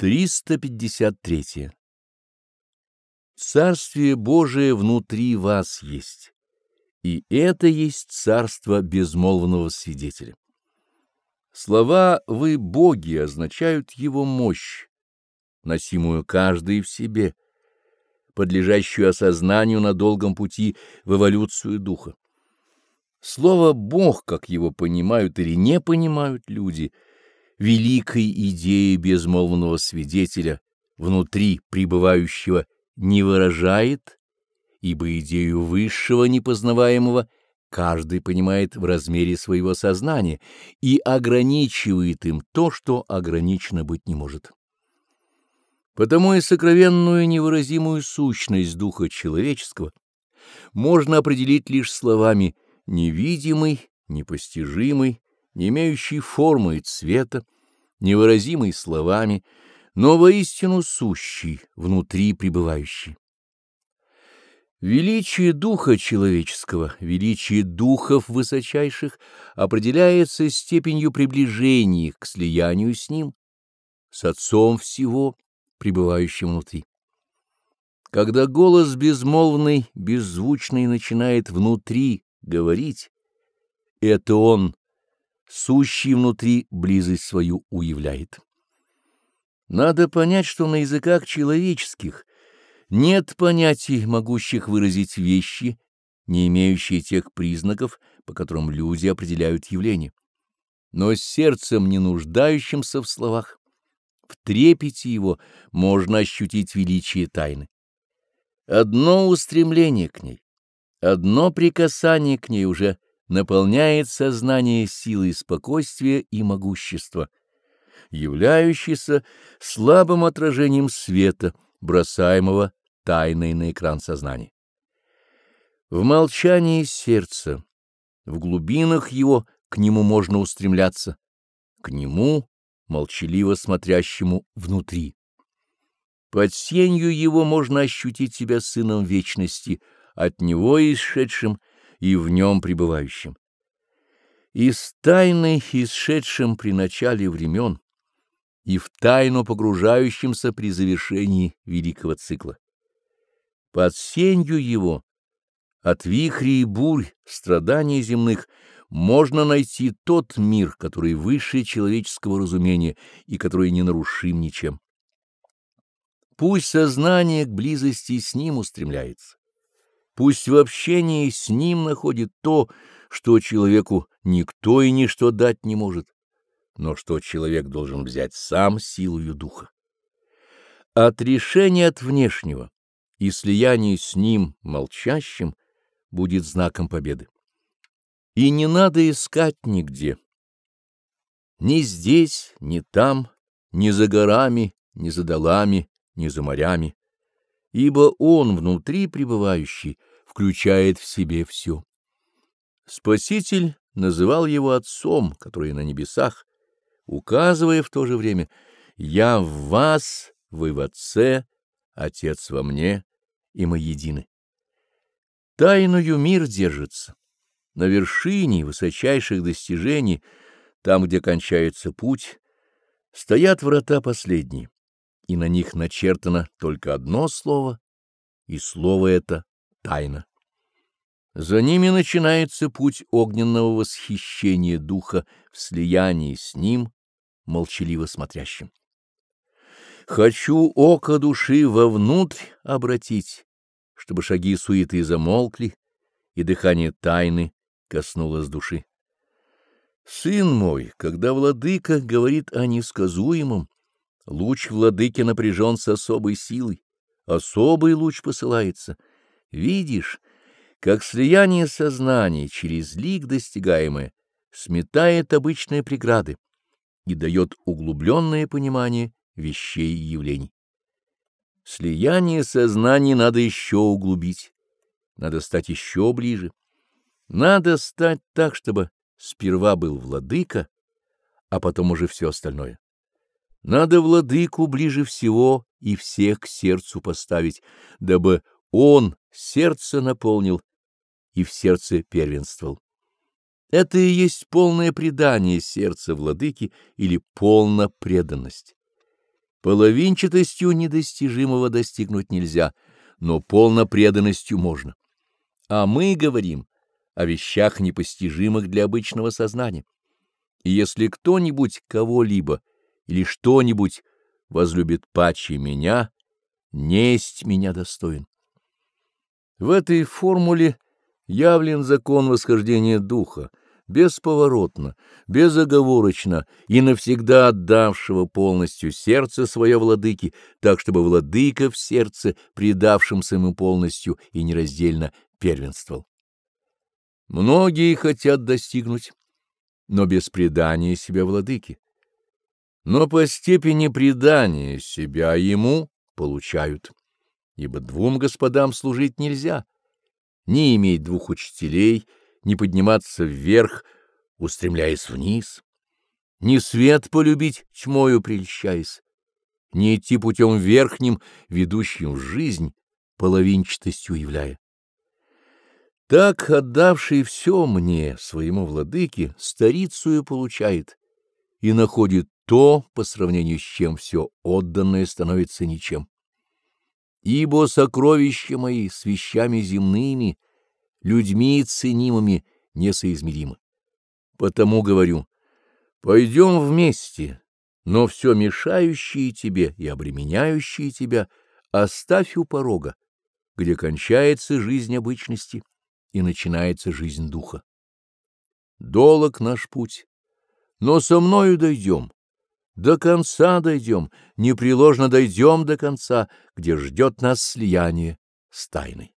353. Царствие Божие внутри вас есть, и это есть царство безмолвного свидетеля. Слова «вы боги» означают его мощь, носимую каждый в себе, подлежащую осознанию на долгом пути в эволюцию духа. Слово «бог», как его понимают или не понимают люди — великой идеи безмолвного свидетеля внутри пребывающего не выражает, ибо идею высшего непознаваемого каждый понимает в размере своего сознания и ограничивает им то, что ограничено быть не может. Потому и сокровенную невыразимую сущность духа человеческого можно определить лишь словами «невидимый», «непостижимый», не имеющий формы и цвета, невыразимый словами, но воистину сущий, внутри пребывающий. Величие духа человеческого, величие духов высочайших определяется степенью приближения к слиянию с ним, с Отцом всего, пребывающим внутри. Когда голос безмолвный, беззвучный начинает внутри говорить, это он сущий внутри близость свою уявляет. Надо понять, что на языках человеческих нет понятий, могущих выразить вещи, не имеющие тех признаков, по которым люди определяют явления. Но сердцем, не нуждающимся в словах, в трепете его можно ощутить величие тайны. Одно устремление к ней, одно прикасание к ней уже — наполняет сознание силой спокойствия и могущества, являющейся слабым отражением света, бросаемого тайной на экран сознания. В молчании сердца, в глубинах его к нему можно устремляться, к нему, молчаливо смотрящему внутри. Под сенью его можно ощутить себя сыном вечности, от него исшедшим и в нем пребывающим. Из тайны, исшедшим при начале времен, и в тайну погружающимся при завершении великого цикла. Под сенью его, от вихрей и бурь, страданий земных, можно найти тот мир, который выше человеческого разумения и который не нарушим ничем. Пусть сознание к близости с ним устремляется. Пусть в общении с ним находит то, что человеку никто и ничто дать не может, но что человек должен взять сам силою духа. Отрешение от внешнего и слияние с ним, молчащим, будет знаком победы. И не надо искать нигде. Ни здесь, ни там, ни за горами, ни за долами, ни за морями, ибо он, внутри пребывающий, включает в себе все. Спаситель называл его отцом, который на небесах, указывая в то же время «Я в вас, вы в отце, отец во мне, и мы едины». Тайною мир держится. На вершине высочайших достижений, там, где кончается путь, стоят врата последние, и на них начертано только одно слово, и слово это тайна. За ними начинается путь огненного восхищения духа в слиянии с ним, молчаливо смотрящим. Хочу око души вовнутрь обратить, чтобы шаги суеты замолкли, и дыхание тайны коснулось души. Сын мой, когда владыка говорит о несказуемом, луч владыки напряжен с особой силой, особый луч посылается — Видишь, как слияние сознания через лик достигаемое сметает обычные преграды и дает углубленное понимание вещей и явлений. Слияние сознания надо еще углубить, надо стать еще ближе. Надо стать так, чтобы сперва был владыка, а потом уже все остальное. Надо владыку ближе всего и всех к сердцу поставить, дабы он сердце наполнил и в сердце первенствовал. Это и есть полное предание сердца владыки или полная преданность. Половинчатостью недостижимого достигнуть нельзя, но полно преданностью можно. А мы говорим о вещах непостижимых для обычного сознания. И если кто-нибудь кого-либо или что-нибудь возлюбит паче меня, несть меня достоин. В этой формуле явлен закон восхождения духа, бесповоротно, безоговорочно и навсегда отдавшего полностью сердце свое владыке, так чтобы владыка в сердце, предавшимся ему полностью и нераздельно, первенствовал. Многие хотят достигнуть, но без предания себя владыки. Но по степени предания себя ему получают, ибо двум господам служить нельзя, не иметь двух учителей, не подниматься вверх, устремляясь вниз, не свет полюбить, тьмою прельщаясь, не идти путем верхним, ведущим в жизнь, половинчатостью являя. Так, отдавший все мне, своему владыке, старицую получает и находит то, по сравнению с чем все отданное становится ничем. Ибо сокровища мои с вещами земными, людьми ценимыми, несоизмеримы. Потому говорю, пойдем вместе, но все мешающее тебе и обременяющее тебя оставь у порога, где кончается жизнь обычности и начинается жизнь духа. Долог наш путь, но со мною дойдем, до конца дойдем, непреложно дойдем до конца, где ждет нас слияние с тайной.